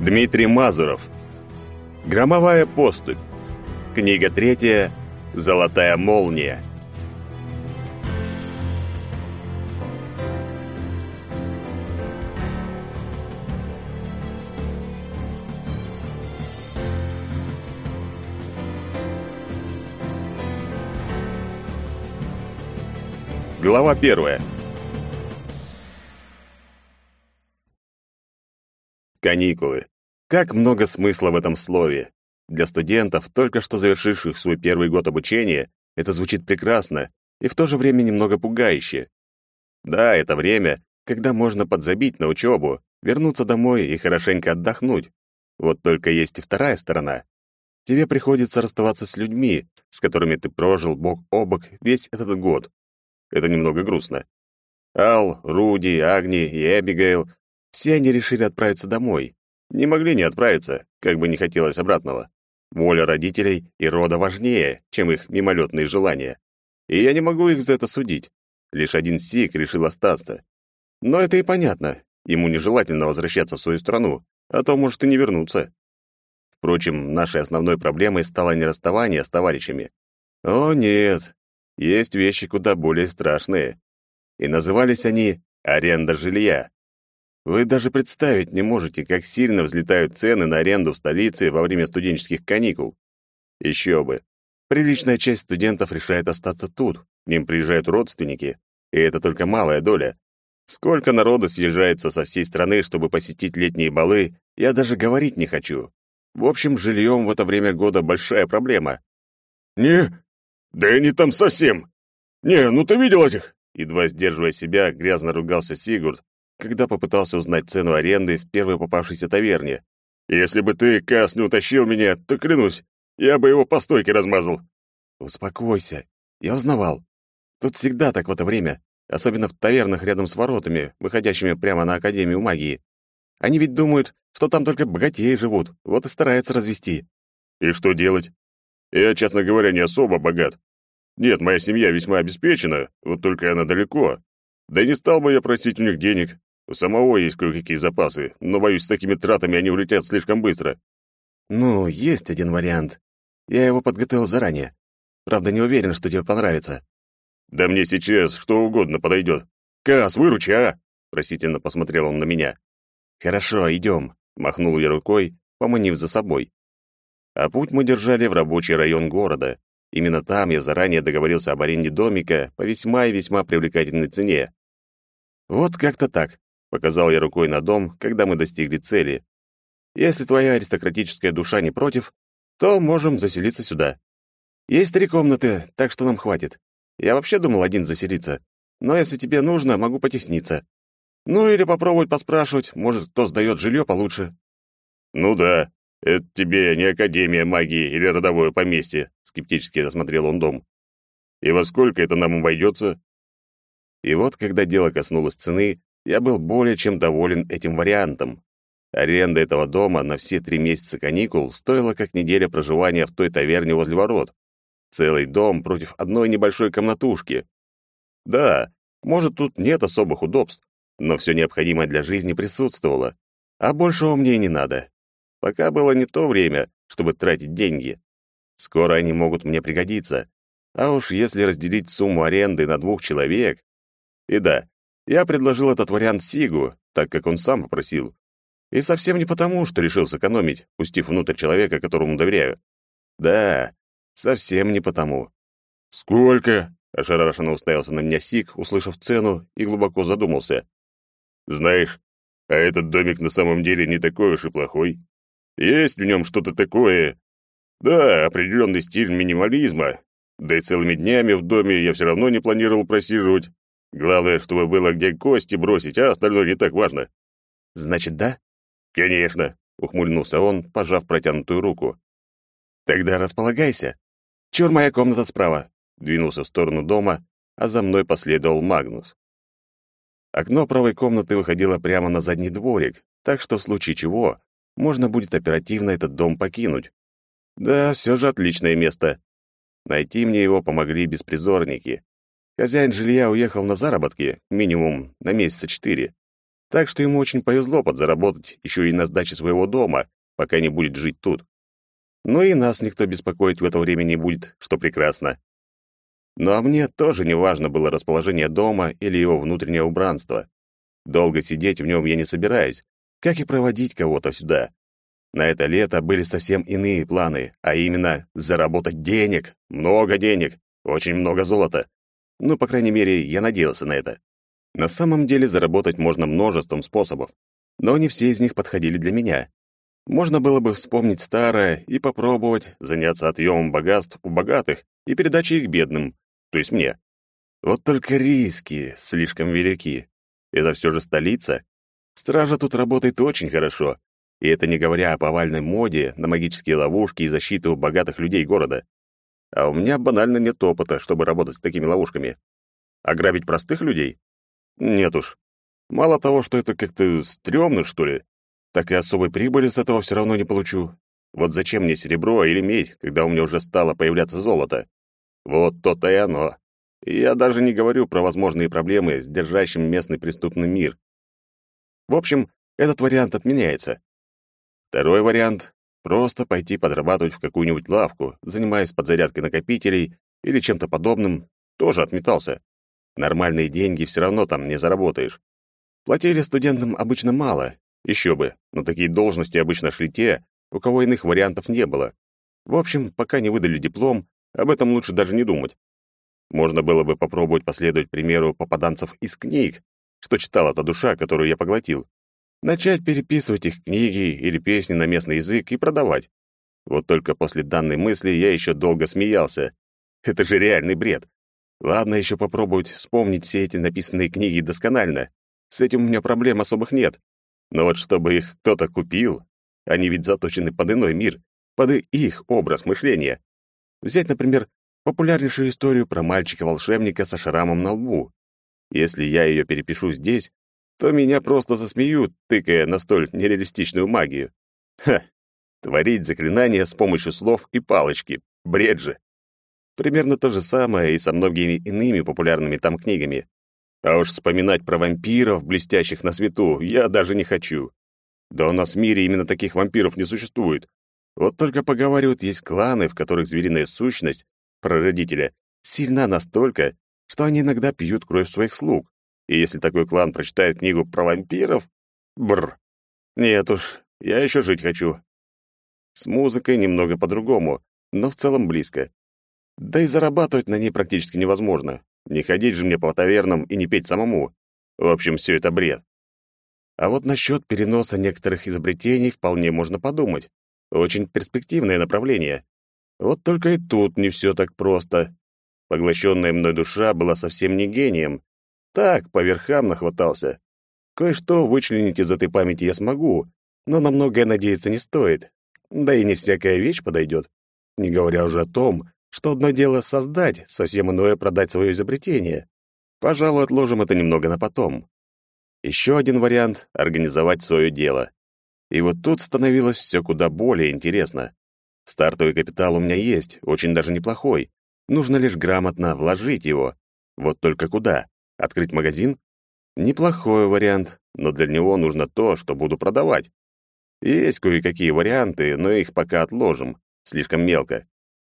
Дмитрий Мазуров. Громовая поступь. Книга третья. Золотая молния. Глава первая. Каникулы. Как много смысла в этом слове. Для студентов, только что завершивших свой первый год обучения, это звучит прекрасно и в то же время немного пугающе. Да, это время, когда можно подзабить на учебу, вернуться домой и хорошенько отдохнуть. Вот только есть и вторая сторона. Тебе приходится расставаться с людьми, с которыми ты прожил бок о бок весь этот год. Это немного грустно. Ал, Руди, Агни и Эбигейл все они решили отправиться домой. Не могли не отправиться, как бы не хотелось обратного. Воля родителей и рода важнее, чем их мимолетные желания. И я не могу их за это судить. Лишь один Сик решил остаться. Но это и понятно. Ему нежелательно возвращаться в свою страну, а то может и не вернуться. Впрочем, нашей основной проблемой стало не расставание с товарищами. О, нет. Есть вещи куда более страшные. И назывались они «аренда жилья». Вы даже представить не можете, как сильно взлетают цены на аренду в столице во время студенческих каникул. Еще бы. Приличная часть студентов решает остаться тут. К ним приезжают родственники, и это только малая доля. Сколько народу съезжается со всей страны, чтобы посетить летние балы, я даже говорить не хочу. В общем, жильем в это время года большая проблема. «Не, да и не там совсем. Не, ну ты видел этих?» Едва сдерживая себя, грязно ругался Сигурд, когда попытался узнать цену аренды в первой попавшейся таверне. «Если бы ты, Кас, не утащил меня, то, клянусь, я бы его по стойке размазал». «Успокойся. Я узнавал. Тут всегда так в это время, особенно в тавернах рядом с воротами, выходящими прямо на Академию магии. Они ведь думают, что там только богатеи живут, вот и стараются развести». «И что делать? Я, честно говоря, не особо богат. Нет, моя семья весьма обеспечена, вот только она далеко. Да и не стал бы я просить у них денег, у самого есть кое-какие запасы, но, боюсь, с такими тратами они улетят слишком быстро. Ну, есть один вариант. Я его подготовил заранее. Правда, не уверен, что тебе понравится. Да мне сейчас что угодно подойдет. Кас, выручи, а? Просительно посмотрел он на меня. Хорошо, идем. Махнул я рукой, поманив за собой. А путь мы держали в рабочий район города. Именно там я заранее договорился об аренде домика по весьма и весьма привлекательной цене. Вот как-то так. Показал я рукой на дом, когда мы достигли цели. Если твоя аристократическая душа не против, то можем заселиться сюда. Есть три комнаты, так что нам хватит. Я вообще думал один заселиться, но если тебе нужно, могу потесниться. Ну или попробовать поспрашивать, может, кто сдает жилье получше. Ну да, это тебе не Академия магии или родовое поместье, скептически осмотрел он дом. И во сколько это нам обойдется? И вот, когда дело коснулось цены, я был более чем доволен этим вариантом. Аренда этого дома на все три месяца каникул стоила как неделя проживания в той таверне возле ворот. Целый дом против одной небольшой комнатушки. Да, может, тут нет особых удобств, но все необходимое для жизни присутствовало. А большего мне и не надо. Пока было не то время, чтобы тратить деньги. Скоро они могут мне пригодиться. А уж если разделить сумму аренды на двух человек... И да, я предложил этот вариант Сигу, так как он сам попросил. И совсем не потому, что решил сэкономить, пустив внутрь человека, которому доверяю. Да, совсем не потому. «Сколько?» — ошарашенно уставился на меня Сиг, услышав цену, и глубоко задумался. «Знаешь, а этот домик на самом деле не такой уж и плохой. Есть в нем что-то такое... Да, определенный стиль минимализма. Да и целыми днями в доме я все равно не планировал просиживать. Главное, чтобы было где кости бросить, а остальное не так важно. Значит, да? Конечно, ухмыльнулся он, пожав протянутую руку. Тогда располагайся. Чур моя комната справа. Двинулся в сторону дома, а за мной последовал Магнус. Окно правой комнаты выходило прямо на задний дворик, так что в случае чего можно будет оперативно этот дом покинуть. Да, все же отличное место. Найти мне его помогли беспризорники. Хозяин жилья уехал на заработки, минимум на месяца четыре. Так что ему очень повезло подзаработать еще и на сдаче своего дома, пока не будет жить тут. Но и нас никто беспокоить в это время не будет, что прекрасно. Ну а мне тоже не важно было расположение дома или его внутреннее убранство. Долго сидеть в нем я не собираюсь, как и проводить кого-то сюда. На это лето были совсем иные планы, а именно заработать денег, много денег, очень много золота. Ну, по крайней мере, я надеялся на это. На самом деле заработать можно множеством способов, но не все из них подходили для меня. Можно было бы вспомнить старое и попробовать заняться отъемом богатств у богатых и передачей их бедным, то есть мне. Вот только риски слишком велики. Это все же столица. Стража тут работает очень хорошо, и это не говоря о повальной моде на магические ловушки и защиту богатых людей города. А у меня банально нет опыта, чтобы работать с такими ловушками. Ограбить простых людей? Нет уж. Мало того, что это как-то стрёмно, что ли, так и особой прибыли с этого все равно не получу. Вот зачем мне серебро или медь, когда у меня уже стало появляться золото? Вот то-то и оно. Я даже не говорю про возможные проблемы с держащим местный преступный мир. В общем, этот вариант отменяется. Второй вариант — просто пойти подрабатывать в какую-нибудь лавку, занимаясь подзарядкой накопителей или чем-то подобным, тоже отметался. Нормальные деньги все равно там не заработаешь. Платили студентам обычно мало, еще бы, но такие должности обычно шли те, у кого иных вариантов не было. В общем, пока не выдали диплом, об этом лучше даже не думать. Можно было бы попробовать последовать примеру попаданцев из книг, что читала та душа, которую я поглотил начать переписывать их книги или песни на местный язык и продавать. Вот только после данной мысли я еще долго смеялся. Это же реальный бред. Ладно, еще попробовать вспомнить все эти написанные книги досконально. С этим у меня проблем особых нет. Но вот чтобы их кто-то купил, они ведь заточены под иной мир, под их образ мышления. Взять, например, популярнейшую историю про мальчика-волшебника со шрамом на лбу. Если я ее перепишу здесь, то меня просто засмеют, тыкая на столь нереалистичную магию. Ха! Творить заклинания с помощью слов и палочки. Бред же. Примерно то же самое и со многими иными популярными там книгами. А уж вспоминать про вампиров, блестящих на свету, я даже не хочу. Да у нас в мире именно таких вампиров не существует. Вот только поговаривают, есть кланы, в которых звериная сущность, прародителя, сильна настолько, что они иногда пьют кровь своих слуг. И если такой клан прочитает книгу про вампиров... Бр. Нет уж, я еще жить хочу. С музыкой немного по-другому, но в целом близко. Да и зарабатывать на ней практически невозможно. Не ходить же мне по тавернам и не петь самому. В общем, все это бред. А вот насчет переноса некоторых изобретений вполне можно подумать. Очень перспективное направление. Вот только и тут не все так просто. Поглощенная мной душа была совсем не гением, так, по верхам нахватался. Кое-что вычленить из этой памяти я смогу, но на многое надеяться не стоит. Да и не всякая вещь подойдет. Не говоря уже о том, что одно дело создать, совсем иное продать свое изобретение. Пожалуй, отложим это немного на потом. Еще один вариант — организовать свое дело. И вот тут становилось все куда более интересно. Стартовый капитал у меня есть, очень даже неплохой. Нужно лишь грамотно вложить его. Вот только куда? Открыть магазин? Неплохой вариант, но для него нужно то, что буду продавать. Есть кое-какие варианты, но их пока отложим. Слишком мелко.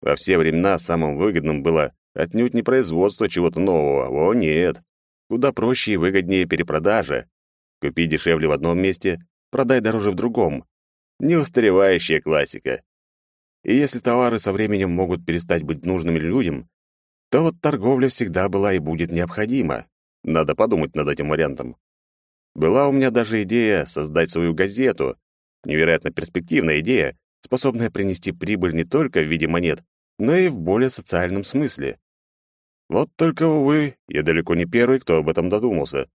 Во все времена самым выгодным было отнюдь не производство чего-то нового. О, нет. Куда проще и выгоднее перепродажа. Купи дешевле в одном месте, продай дороже в другом. Неустаревающая классика. И если товары со временем могут перестать быть нужными людям, то вот торговля всегда была и будет необходима. Надо подумать над этим вариантом. Была у меня даже идея создать свою газету. Невероятно перспективная идея, способная принести прибыль не только в виде монет, но и в более социальном смысле. Вот только, увы, я далеко не первый, кто об этом додумался.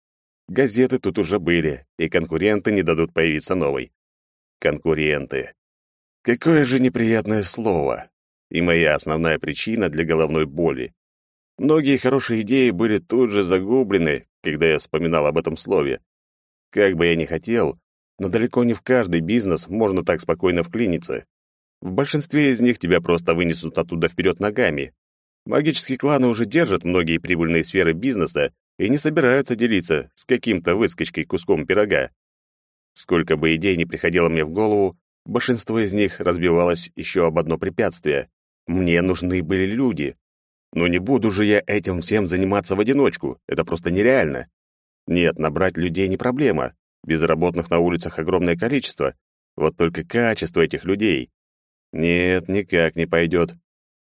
Газеты тут уже были, и конкуренты не дадут появиться новой. Конкуренты. Какое же неприятное слово. И моя основная причина для головной боли. Многие хорошие идеи были тут же загублены, когда я вспоминал об этом слове. Как бы я ни хотел, но далеко не в каждый бизнес можно так спокойно вклиниться. В большинстве из них тебя просто вынесут оттуда вперед ногами. Магические кланы уже держат многие прибыльные сферы бизнеса, и не собираются делиться с каким-то выскочкой куском пирога. Сколько бы идей не приходило мне в голову, большинство из них разбивалось еще об одно препятствие. Мне нужны были люди. Но не буду же я этим всем заниматься в одиночку, это просто нереально. Нет, набрать людей не проблема. Безработных на улицах огромное количество. Вот только качество этих людей. Нет, никак не пойдет.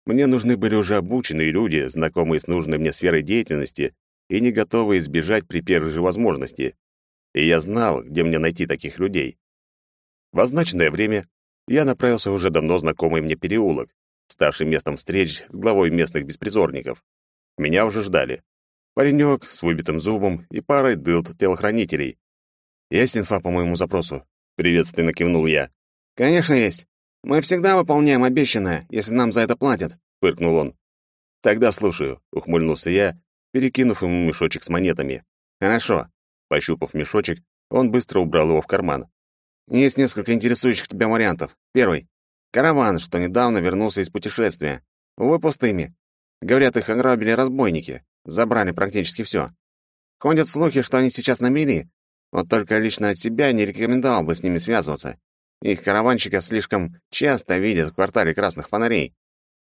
Мне нужны были уже обученные люди, знакомые с нужной мне сферой деятельности и не готовые избежать при первой же возможности. И я знал, где мне найти таких людей. В означенное время я направился в уже давно знакомый мне переулок, ставший местом встреч с главой местных беспризорников. Меня уже ждали. Паренек с выбитым зубом и парой дылд-телохранителей. «Есть инфа по моему запросу?» — приветственно кивнул я. «Конечно есть. Мы всегда выполняем обещанное, если нам за это платят», — фыркнул он. «Тогда слушаю», — ухмыльнулся я, перекинув ему мешочек с монетами. «Хорошо». Пощупав мешочек, он быстро убрал его в карман. «Есть несколько интересующих тебя вариантов. Первый. Караван, что недавно вернулся из путешествия. Увы, пустыми. Говорят, их ограбили разбойники. Забрали практически все. Ходят слухи, что они сейчас на мели, вот только лично от себя не рекомендовал бы с ними связываться. Их караванщика слишком часто видят в квартале красных фонарей.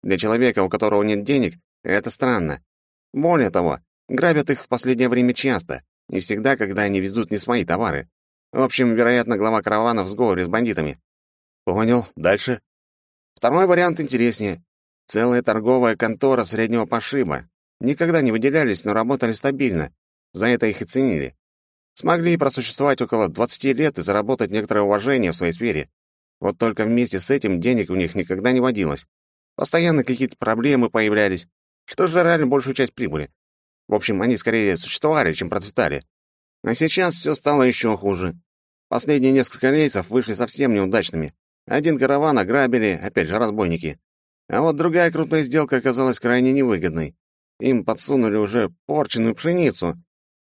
Для человека, у которого нет денег, это странно. Более того, грабят их в последнее время часто, и всегда, когда они везут не свои товары. В общем, вероятно, глава каравана в сговоре с бандитами. Понял. Дальше? Второй вариант интереснее. Целая торговая контора среднего пошиба. Никогда не выделялись, но работали стабильно. За это их и ценили. Смогли просуществовать около 20 лет и заработать некоторое уважение в своей сфере. Вот только вместе с этим денег у них никогда не водилось. Постоянно какие-то проблемы появлялись, что жрали большую часть прибыли. В общем, они скорее существовали, чем процветали. А сейчас все стало еще хуже. Последние несколько рейсов вышли совсем неудачными. Один караван ограбили, опять же, разбойники. А вот другая крупная сделка оказалась крайне невыгодной. Им подсунули уже порченную пшеницу,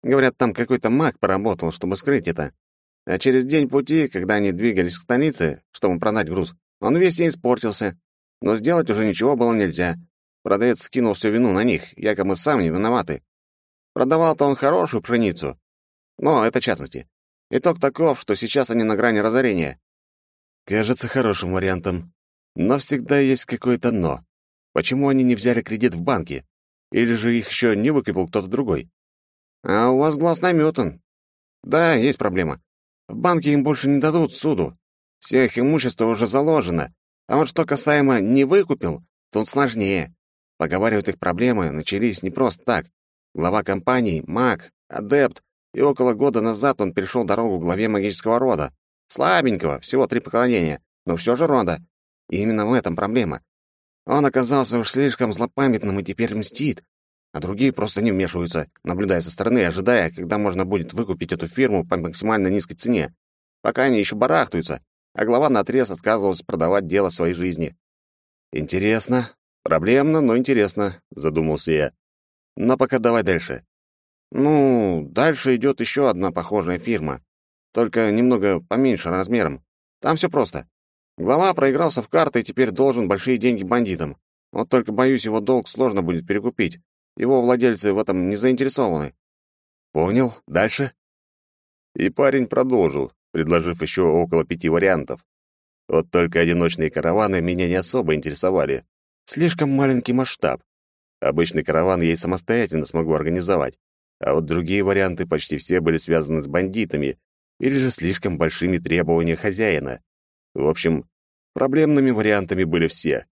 Говорят, там какой-то маг поработал, чтобы скрыть это. А через день пути, когда они двигались к столице, чтобы продать груз, он весь и испортился. Но сделать уже ничего было нельзя. Продавец скинул всю вину на них, якобы сам не виноваты. Продавал-то он хорошую пшеницу. Но это частности. Итог таков, что сейчас они на грани разорения. Кажется хорошим вариантом. Но всегда есть какое-то «но». Почему они не взяли кредит в банке? Или же их еще не выкупил кто-то другой? А у вас глаз наметан. Да, есть проблема. В банке им больше не дадут суду. Все их имущество уже заложено. А вот что касаемо «не выкупил», тут сложнее. Поговаривают, их проблемы начались не просто так. Глава компании — маг, адепт, и около года назад он перешел дорогу главе магического рода. Слабенького, всего три поклонения, но все же рода. И именно в этом проблема. Он оказался уж слишком злопамятным и теперь мстит а другие просто не вмешиваются, наблюдая со стороны, ожидая, когда можно будет выкупить эту фирму по максимально низкой цене. Пока они еще барахтаются, а глава наотрез отказывался продавать дело своей жизни. «Интересно. Проблемно, но интересно», — задумался я. «Но пока давай дальше». «Ну, дальше идет еще одна похожая фирма, только немного поменьше размером. Там все просто. Глава проигрался в карты и теперь должен большие деньги бандитам. Вот только, боюсь, его долг сложно будет перекупить. Его владельцы в этом не заинтересованы. Понял. Дальше? И парень продолжил, предложив еще около пяти вариантов. Вот только одиночные караваны меня не особо интересовали. Слишком маленький масштаб. Обычный караван я и самостоятельно смогу организовать. А вот другие варианты почти все были связаны с бандитами или же слишком большими требованиями хозяина. В общем, проблемными вариантами были все.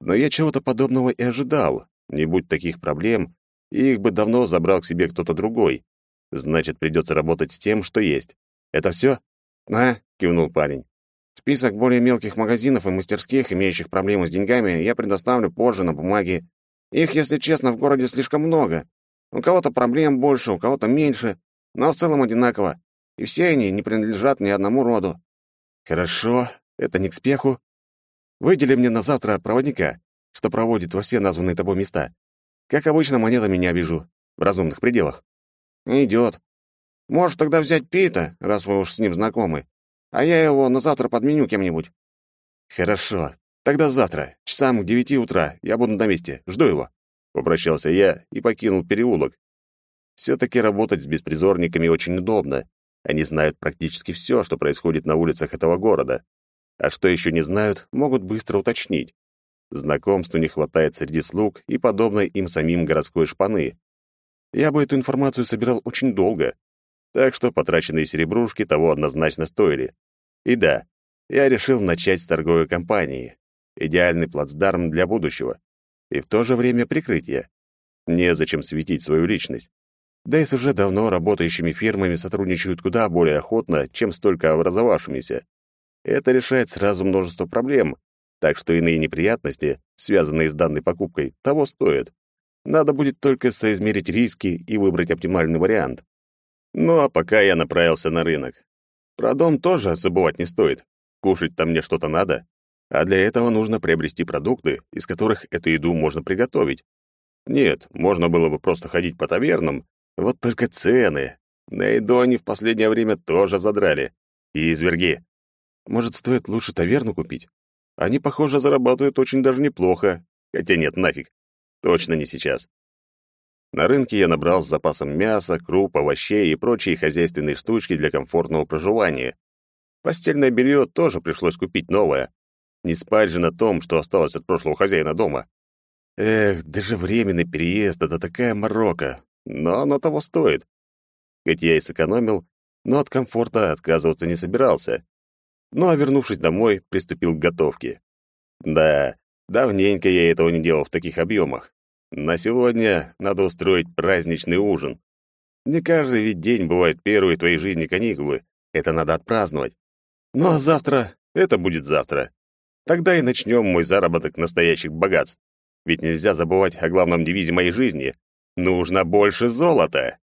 Но я чего-то подобного и ожидал, не будь таких проблем, их бы давно забрал к себе кто-то другой. Значит, придется работать с тем, что есть. Это все? «А», — кивнул парень. «Список более мелких магазинов и мастерских, имеющих проблемы с деньгами, я предоставлю позже на бумаге. Их, если честно, в городе слишком много. У кого-то проблем больше, у кого-то меньше, но в целом одинаково. И все они не принадлежат ни одному роду». «Хорошо, это не к спеху. Выдели мне на завтра проводника что проводит во все названные тобой места. Как обычно, монетами не обижу. В разумных пределах. Идет. Можешь тогда взять Пита, раз вы уж с ним знакомы, а я его на завтра подменю кем-нибудь. Хорошо. Тогда завтра, часам к девяти утра, я буду на месте. Жду его. Попрощался я и покинул переулок. Все-таки работать с беспризорниками очень удобно. Они знают практически все, что происходит на улицах этого города. А что еще не знают, могут быстро уточнить. Знакомству не хватает среди слуг и подобной им самим городской шпаны. Я бы эту информацию собирал очень долго, так что потраченные серебрушки того однозначно стоили. И да, я решил начать с торговой компании. Идеальный плацдарм для будущего. И в то же время прикрытие. Незачем светить свою личность. Да и с уже давно работающими фирмами сотрудничают куда более охотно, чем столько образовавшимися. Это решает сразу множество проблем, так что иные неприятности, связанные с данной покупкой, того стоят. Надо будет только соизмерить риски и выбрать оптимальный вариант. Ну а пока я направился на рынок. Про дом тоже забывать не стоит. Кушать там мне что-то надо. А для этого нужно приобрести продукты, из которых эту еду можно приготовить. Нет, можно было бы просто ходить по тавернам, вот только цены. На еду они в последнее время тоже задрали. И изверги. Может, стоит лучше таверну купить? Они, похоже, зарабатывают очень даже неплохо. Хотя нет, нафиг. Точно не сейчас. На рынке я набрал с запасом мяса, круп, овощей и прочие хозяйственные штучки для комфортного проживания. Постельное белье тоже пришлось купить новое. Не спать же на том, что осталось от прошлого хозяина дома. Эх, даже временный переезд — это такая морока, но оно того стоит. Хоть я и сэкономил, но от комфорта отказываться не собирался. Ну а вернувшись домой, приступил к готовке. Да, давненько я этого не делал в таких объемах. На сегодня надо устроить праздничный ужин. Не каждый ведь день бывает первые в твоей жизни каникулы. Это надо отпраздновать. Ну а завтра — это будет завтра. Тогда и начнем мой заработок настоящих богатств. Ведь нельзя забывать о главном девизе моей жизни. Нужно больше золота.